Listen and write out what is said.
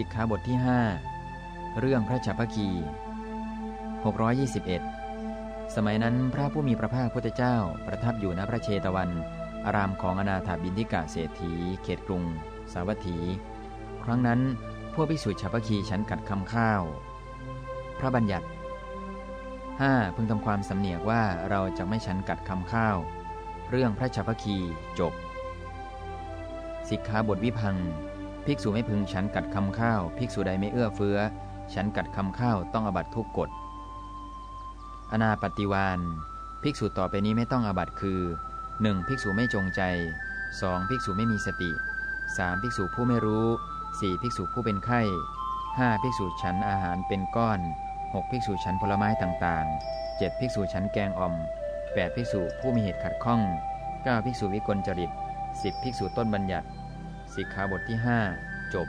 สิกขาบทที่ 5 เรื่องพระฉัพพคี 621 สมัยนั้นพระผู้มีพระภาคพุทธเจ้าประทับอยู่ณพระเชตวัน อารามของอนาถาบินทิกะเศรษฐี เขตกรุง สาวัตถี ครั้งนั้นพวกภิกษุฉัพพคีฉันกัดคำข้าว พระบัญญัติ 5. พึงทำความสำเนียกว่าเราจะไม่ฉันกัดคำข้าว เรื่องพระฉัพพคีจบ สิกขาบทวิพัง ภิกษุไม่พึงฉันกัดคำข้าว ภิกษุใดไม่เอื้อเฟื้อ ฉันกัดคำข้าวต้องอบัตทุกกฎ อนาปฏิวานภิกษุต่อไปนี้ไม่ต้องอบัตคือ 1. ภิกษุไม่จงใจ 2. ภิกษุไม่มีสติ 3. ภิกษุผู้ไม่รู้ 4. ภิกษุผู้เป็นไข้ 5. ภิกษุฉันอาหารเป็นก้อน 6. ภิกษุฉันผลไม้ต่างๆ 7. ภิกษุฉันแกงอ่อม 8. ภิกษุผู้มีเหตุขัดข้อง 9. ภิกษุวิกลจริต 10. ภิกษุต้นบัญญัติ สิกขาบทที่ 5 จบ